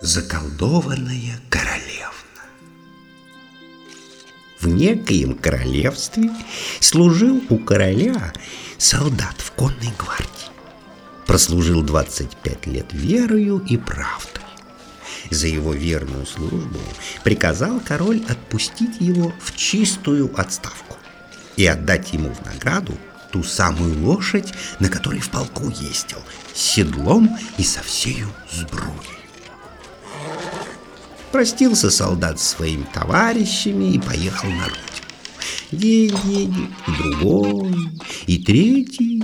Заколдованная королевна В некоем королевстве служил у короля солдат в конной гвардии. Прослужил 25 лет верою и правдой. За его верную службу приказал король отпустить его в чистую отставку и отдать ему в награду ту самую лошадь, на которой в полку ездил, с седлом и со всею сбруей. Простился солдат с своими товарищами и поехал на родину. День едет, и другой, и третий.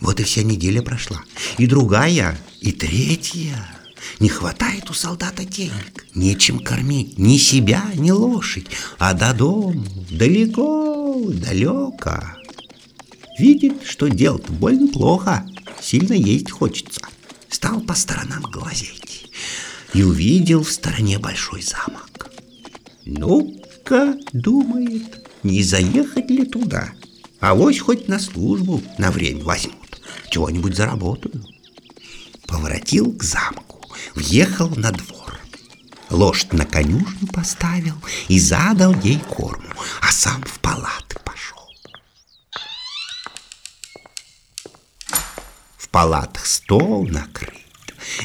Вот и вся неделя прошла. И другая, и третья. Не хватает у солдата денег. Нечем кормить ни себя, ни лошадь. А до дома далеко, далеко. Видит, что делать больно плохо. Сильно есть хочется. Стал по сторонам глазеть и увидел в стороне большой замок. Ну-ка, думает, не заехать ли туда? А вось хоть на службу на время возьмут. Чего-нибудь заработаю. Поворотил к замку, въехал на двор. Лошадь на конюшню поставил и задал ей корму, а сам в палаты пошел. В палатах стол накрыт,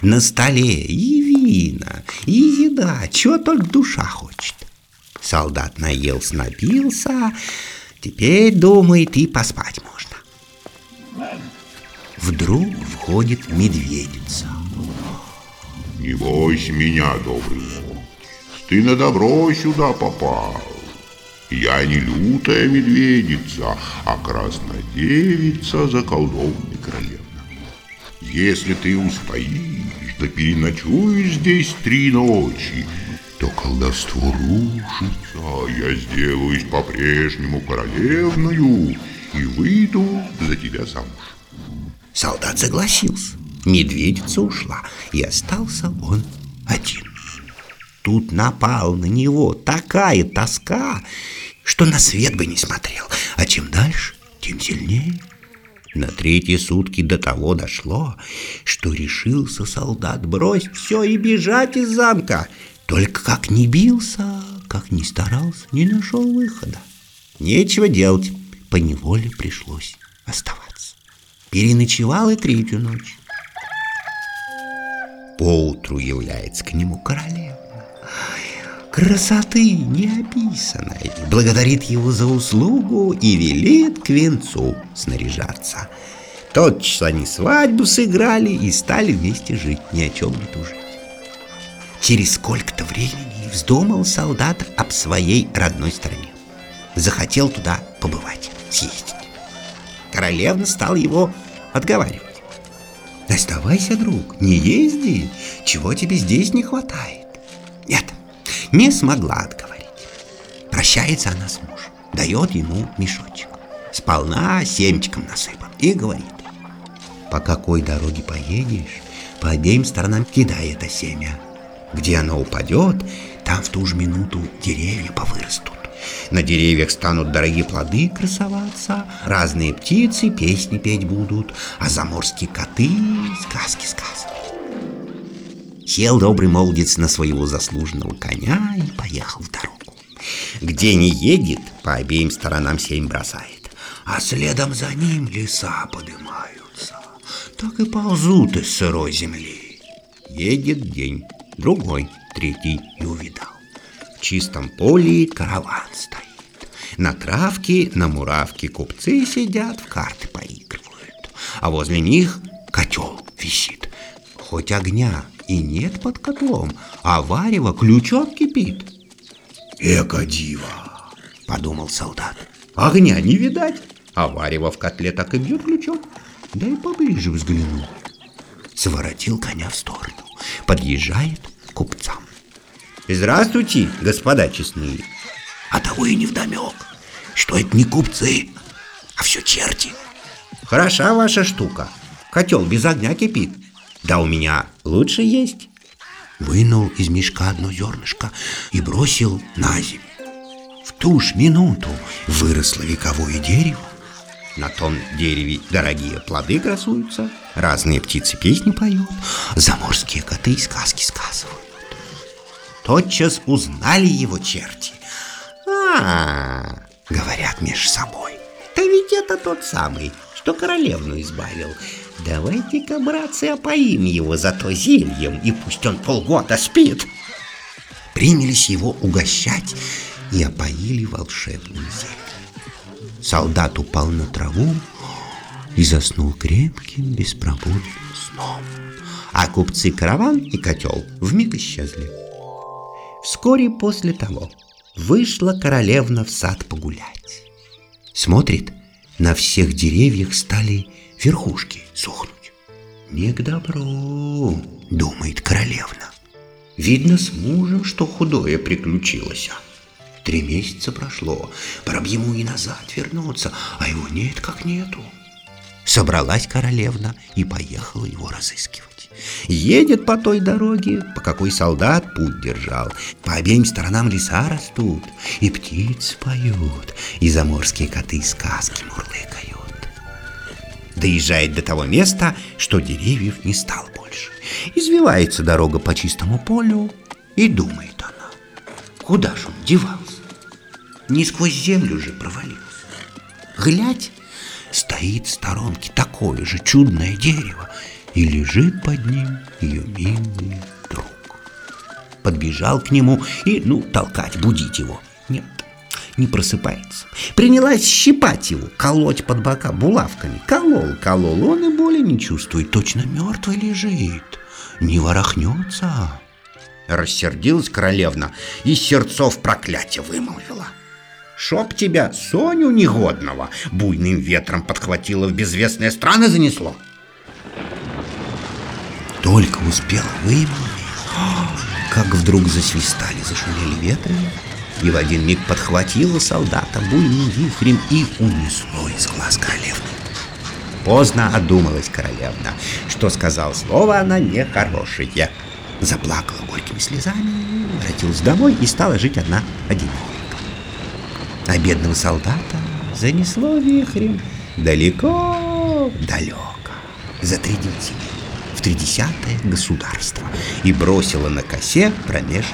на столе и вина, и еда, чего только душа хочет. Солдат наелся, напился, теперь, думает, и поспать можно. Вдруг входит медведица. Не бойся меня, добрый Ты на добро сюда попал. Я не лютая медведица, а красная девица заколдованной королевна. Если ты устоишь, да переночуешь здесь три ночи, то колдовство рушится, а я сделаюсь по-прежнему королевною и выйду за тебя замуж. Солдат согласился. Медведица ушла, и остался он один. Тут напал на него такая тоска, что на свет бы не смотрел. А чем дальше, тем сильнее. На третьи сутки до того дошло, что решился солдат бросить все и бежать из замка. Только как не бился, как не старался, не нашел выхода. Нечего делать, по неволе пришлось оставаться. Переночевал и третью ночь. Поутру является к нему королева. Красоты неописанной, благодарит его за услугу и велит к венцу снаряжаться. Тотчас они свадьбу сыграли и стали вместе жить, ни о чем не тужить. Через сколько-то времени вздумал солдат об своей родной стране. Захотел туда побывать, съездить. Королевна стала его отговаривать. Оставайся, друг, не езди, чего тебе здесь не хватает. Нет, не смогла отговорить. Прощается она с мужем, дает ему мешочек. Сполна семечком насыпан и говорит. По какой дороге поедешь, по обеим сторонам кидай это семя, где оно упадет, там в ту же минуту деревья повырастут. На деревьях станут дорогие плоды красоваться, разные птицы песни петь будут, а заморские коты сказки сказывать. Сел добрый молодец на своего заслуженного коня и поехал в дорогу. Где не едет, по обеим сторонам семь бросает, а следом за ним леса поднимаются, так и ползут из сырой земли. Едет день, другой, третий и увидал. В чистом поле караван стоит. На травке, на муравке купцы сидят, в карты поигрывают. А возле них котел висит. Хоть огня и нет под котлом, а варево ключом кипит. Эко диво, подумал солдат. Огня не видать, а варево в котле так и бьет ключом. Да и поближе взглянул. Своротил коня в сторону подъезжает к купцам. Здравствуйте, господа честные. А того и не вдомек, что это не купцы, а все черти. Хороша ваша штука. Котел без огня кипит. Да у меня лучше есть. Вынул из мешка одно зернышко и бросил на землю. В ту ж минуту выросло вековое дерево. На том дереве дорогие плоды красуются, разные птицы песни поют, заморские коты сказки сказывают. Тотчас узнали его черти. а, говорят меж собой, да ведь это тот самый, что королевну избавил. Давайте-ка, братцы, опоим его за то зельем, и пусть он полгода спит. Принялись его угощать и опоили волшебным зельем. Солдат упал на траву и заснул крепким, беспробудным сном. А купцы караван и котел вмиг исчезли. Вскоре после того вышла королевна в сад погулять. Смотрит, на всех деревьях стали верхушки сохнуть. Не к добру, думает королевна. Видно с мужем, что худое приключилось. Три месяца прошло, пора б ему и назад вернуться, а его нет как нету. Собралась королевна и поехала его разыскивать. Едет по той дороге, по какой солдат путь держал. По обеим сторонам леса растут, и птицы поют, и заморские коты сказки мурлыкают. Доезжает до того места, что деревьев не стало больше. Извивается дорога по чистому полю, и думает она, куда же он девался? Не сквозь землю же провалился. Глядь, стоит в сторонке такое же чудное дерево, и лежит под ним ее милый друг. Подбежал к нему и, ну, толкать, будить его. Нет, не просыпается. Принялась щипать его, колоть под бока булавками. Колол, колол, он и боли не чувствует, точно мертвый лежит, не ворохнется. Рассердилась королевна и сердцов проклятие вымолвила. Шоп тебя, Соню негодного, буйным ветром подхватило в безвестные страны занесло. Только успел вымолвить, как вдруг засвистали, зашумели ветры, и в один миг подхватило солдата буйным вихрем и унесло из глаз королевны. Поздно одумалась королевна, что сказал слово она нехорошее. Заплакала горькими слезами, воротилась домой и стала жить одна одинокая. А бедного солдата занесло вихрем далеко-далеко, за три земель в тридесятое государство и бросила на косе промеж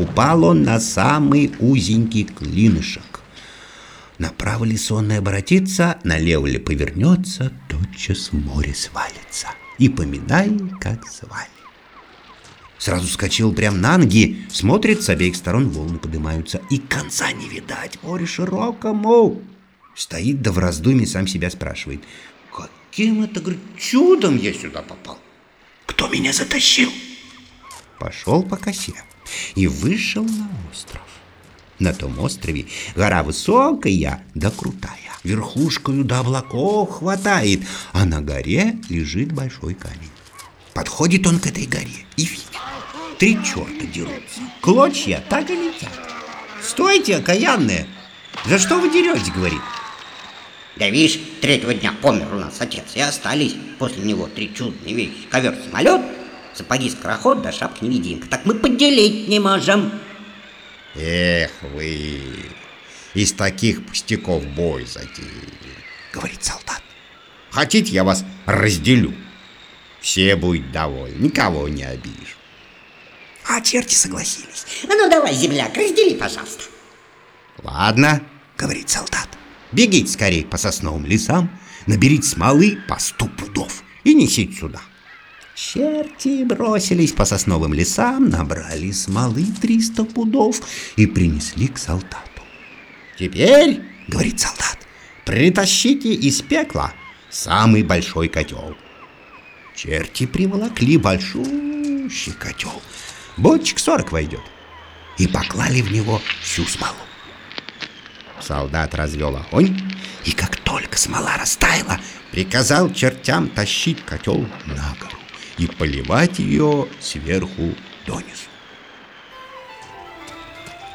Упал он на самый узенький клинышек. Направо ли сонное обратится, налево ли повернется, тотчас в море свалится. И поминай, как звали. Сразу скочил прям на ноги, смотрит, с обеих сторон волны поднимаются, и конца не видать, море широкому. Стоит да в раздумье сам себя спрашивает, каким это, говорит, чудом я сюда попал? Кто меня затащил? Пошел по косе и вышел на остров. На том острове гора высокая да крутая, верхушкою до облаков хватает, а на горе лежит большой камень. Подходит он к этой горе и видит, три черта дерутся, клочья так и летят. «Стойте, окаянные! За что вы деретесь?» — говорит. Да видишь, третьего дня помер у нас отец, и остались после него три чудные вещи. Ковер-самолет, сапоги-скороход да шапка-невидимка. Так мы поделить не можем. Эх вы, из таких пустяков бой затеяли, говорит солдат. Хотите, я вас разделю? Все будут довольны, никого не обижу. А черти согласились. Ну давай, земляк, раздели, пожалуйста. Ладно, говорит солдат. Бегите скорее по сосновым лесам, наберите смолы по сто пудов и несите сюда. Черти бросились по сосновым лесам, набрали смолы триста пудов и принесли к солдату. «Теперь, — говорит солдат, — притащите из пекла самый большой котел». Черти приволокли большущий котел, бочек сорок войдет, и поклали в него всю смолу. Солдат развел огонь, и как только смола растаяла, приказал чертям тащить котел на гору и поливать ее сверху донизу.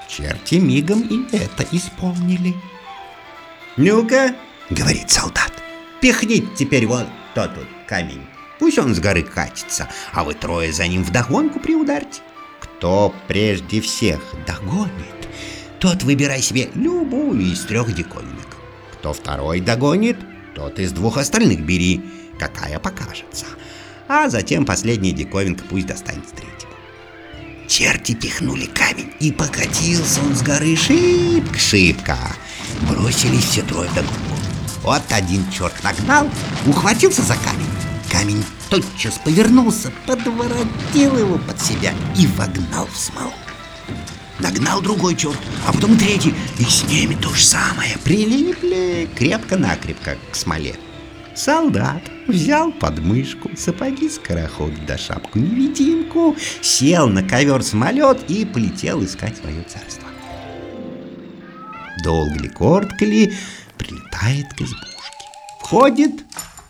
Черти мигом и это исполнили. «Ну-ка», — говорит солдат, — «пихните теперь вот тот вот камень. Пусть он с горы катится, а вы трое за ним вдогонку приударьте. Кто прежде всех догонит, тот выбирай себе любую из трех диковинок. Кто второй догонит, тот из двух остальных бери, какая покажется. А затем последняя диковинка пусть достанет третьему. Черти пихнули камень, и покатился он с горы шибко-шибко. Бросились все трое до. Вот один черт нагнал, ухватился за камень. Камень тотчас повернулся, подворотил его под себя и вогнал в смолу. Нагнал другой черт, а потом третий, и с ними то же самое. Прилипли крепко-накрепко к смоле. Солдат взял подмышку, сапоги скороход да шапку-невидимку, сел на ковер-самолет и полетел искать свое царство. Долго ли, коротко ли, прилетает к избушке. Входит,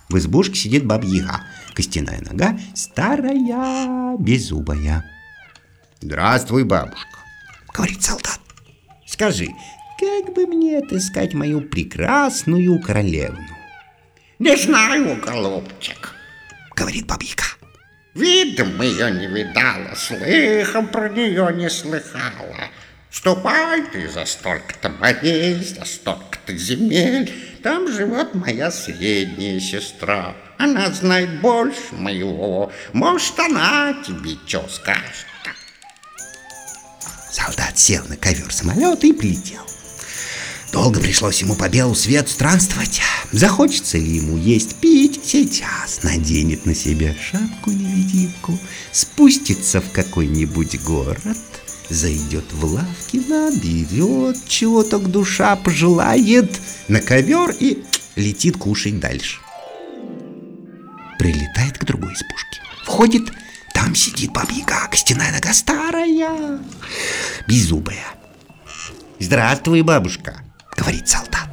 в избушке сидит бабьяга, костяная нога, старая, беззубая. «Здравствуй, бабушка», — говорит солдат. «Скажи, как бы мне отыскать мою прекрасную королевну?» «Не знаю, голубчик», — говорит бабьяга. «Видом ее не видала, слыхом про нее не слыхала. Ступай ты за столько-то морей, за столько-то земель. Там живет моя средняя сестра. Она знает больше моего. Может, она тебе что скажет?» Солдат сел на ковер самолета и полетел. Долго пришлось ему по белу свету странствовать. Захочется ли ему есть, пить, сейчас наденет на себя шапку-невидимку, спустится в какой-нибудь город, зайдет в лавки, наберет чего так душа пожелает на ковер и летит кушать дальше. Прилетает к другой избушке. Входит, там сидит бабьяга, костяная нога старая, беззубая. «Здравствуй, бабушка!» — говорит солдат.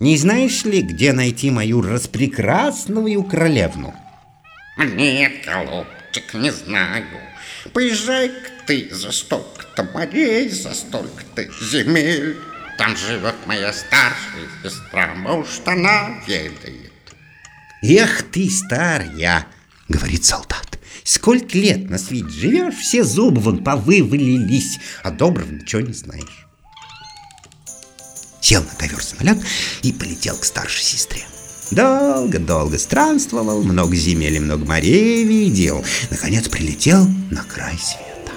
«Не знаешь ли, где найти мою распрекрасную королевну?» «Нет, голубчик, не знаю. Поезжай-ка ты за столько-то морей, за столько-то земель. Там живет моя старшая сестра, может, она ведает». «Эх ты, старая!» — говорит солдат. «Сколько лет на свете живешь, все зубы вон повывалились, а доброго ничего не знаешь» сел на ковер самолет и полетел к старшей сестре. Долго-долго странствовал, много земель и много морей видел. Наконец прилетел на край света.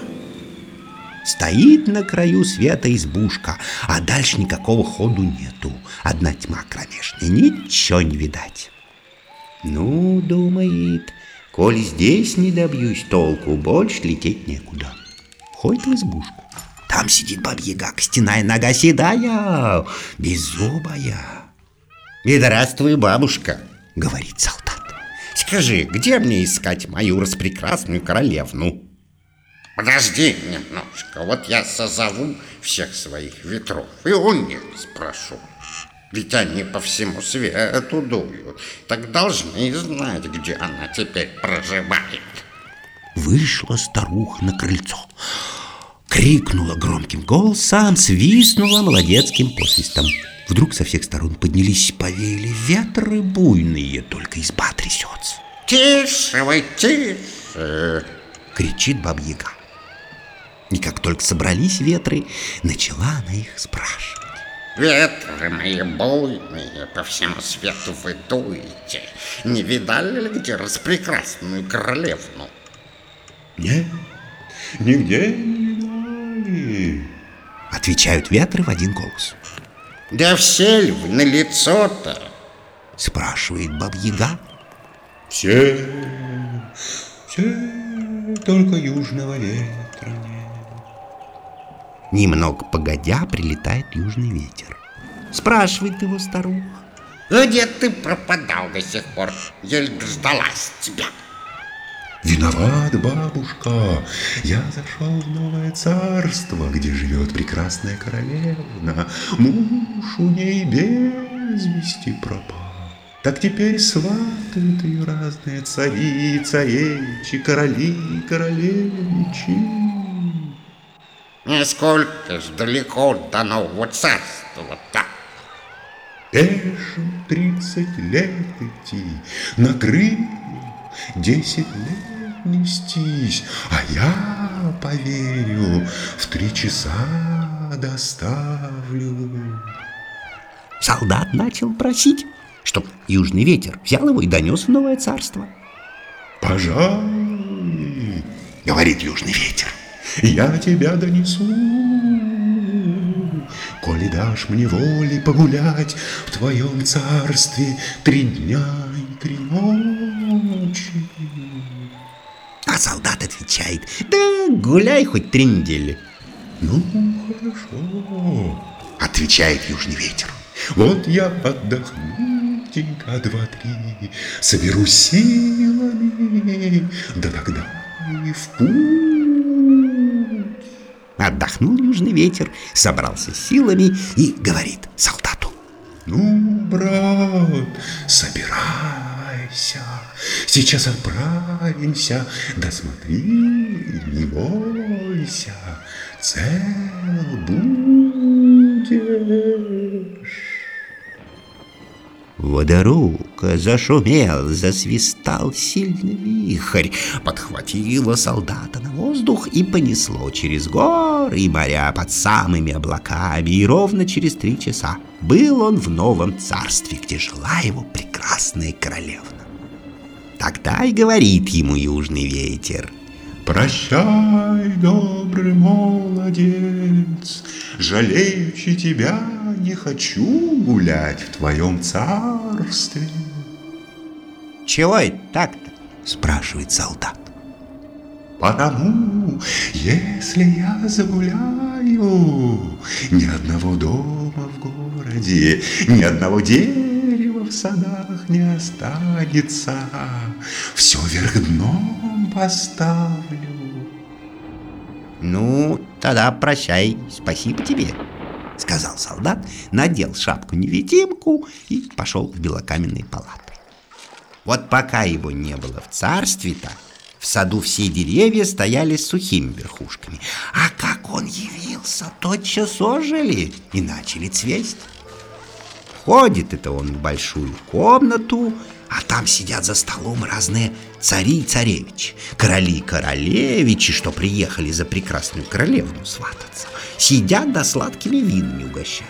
Стоит на краю света избушка, а дальше никакого ходу нету. Одна тьма кромешная, ничего не видать. Ну, думает, коль здесь не добьюсь толку, больше лететь некуда. Ходит в избушку. Там сидит бабьяга, костяная нога седая, беззубая. «И здравствуй, бабушка», — говорит солдат. «Скажи, где мне искать мою распрекрасную королевну?» Подожди немножко, вот я созову всех своих ветров и у них спрошу. Ведь они по всему свету дуют, так должны знать, где она теперь проживает. Вышла старуха на крыльцо крикнула громким голосом, свистнула молодецким посвистом. Вдруг со всех сторон поднялись, повеяли ветры буйные, только изба трясется. «Тише вы, тише!» — кричит бабьяга. И как только собрались ветры, начала она их спрашивать. Ветры мои буйные, по всему свету вы дуете. Не видали ли где распрекрасную королевну? Нет, нигде не Отвечают ветры в один голос. Да все ли вы на лицо-то? Спрашивает бабьяга. Все, все, только южного ветра нет. Немного погодя прилетает южный ветер. Спрашивает его старуха. Где ты пропадал до сих пор? Еле дождалась тебя. Виноват, бабушка, я зашел в новое царство, где живет прекрасная королевна. Муж у ней без вести пропал. Так теперь сватают ее разные цари, царевичи, короли, королевичи. Несколько ж далеко до нового царства-то. Эшем тридцать лет идти, на крыльях десять лет нестись, а я поверю, в три часа доставлю. Солдат начал просить, чтоб южный ветер взял его и донес в новое царство. Пожалуй, говорит южный ветер, я тебя донесу. Коли дашь мне воли погулять в твоем царстве три дня и три ночи. А солдат отвечает, да гуляй хоть три недели. Ну, хорошо, отвечает южный ветер. Вот я отдохну денька два-три, соберу силами, да тогда и в путь. Отдохнул южный ветер, собрался силами и говорит солдату. Ну, брат, собирайся, сейчас отправимся, да смотри, не бойся, цел будешь. Водорука зашумел, засвистал сильный вихрь, подхватило солдата на воздух и понесло через горы и моря под самыми облаками, и ровно через три часа был он в новом царстве, где жила его прекрасная королевна. Тогда и говорит ему южный ветер. Прощай, добрый молодец, Жалеючи тебя не хочу гулять в твоем царстве. Чего это так-то? Спрашивает солдат. Потому, если я загуляю, Ни одного дома в городе, Ни одного дерева в садах не останется, Все вверх дном поставлю. Ну, тогда прощай, спасибо тебе, сказал солдат, надел шапку-невидимку и пошел в белокаменные палаты. Вот пока его не было в царстве-то, в саду все деревья стояли с сухими верхушками, а как он явился, тотчас ожили и начали цвесть. Входит это он в большую комнату, а там сидят за столом разные цари и царевичи, короли и королевичи, что приехали за прекрасную королевну свататься. Сидят да сладкими винами угощаются.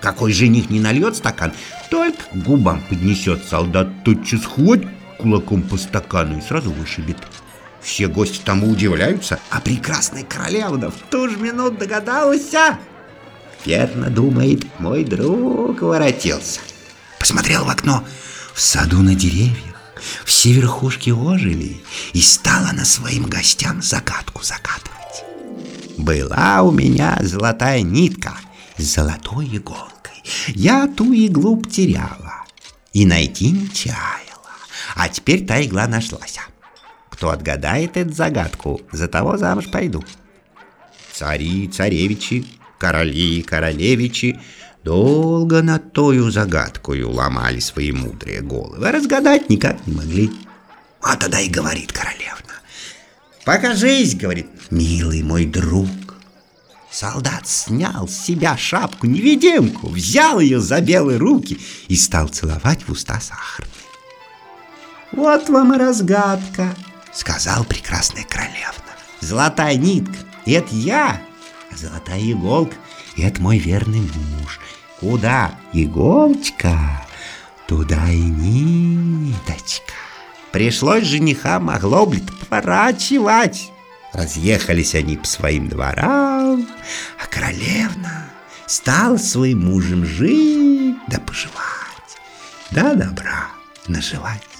Какой жених не нальет стакан, только губам поднесет солдат, тотчас хвать кулаком по стакану и сразу вышибет. Все гости тому удивляются, а прекрасная королевна в ту же минуту догадалась. а? Верно думает, мой друг воротился. Посмотрел в окно, в саду на деревьях все верхушки ожили, и стала она своим гостям загадку загадывать. Была у меня золотая нитка с золотой иголкой. Я ту иглу потеряла и найти не чаяла. А теперь та игла нашлась. Кто отгадает эту загадку, за того замуж пойду. Цари, царевичи, короли, королевичи долго над тою загадкою ломали свои мудрые головы, а разгадать никак не могли. А тогда и говорит королевна. «Покажись, — говорит, — милый мой друг». Солдат снял с себя шапку-невидимку, взял ее за белые руки и стал целовать в уста сахарной. «Вот вам и разгадка», — сказал прекрасная королевна. «Золотая нитка — это я, а золотая иголка — это мой верный муж. Куда иголочка, туда и ниточка». Пришлось женихам оглоблит поворачивать. Разъехались они по своим дворам, а королевна стала своим мужем жить да поживать, да добра наживать.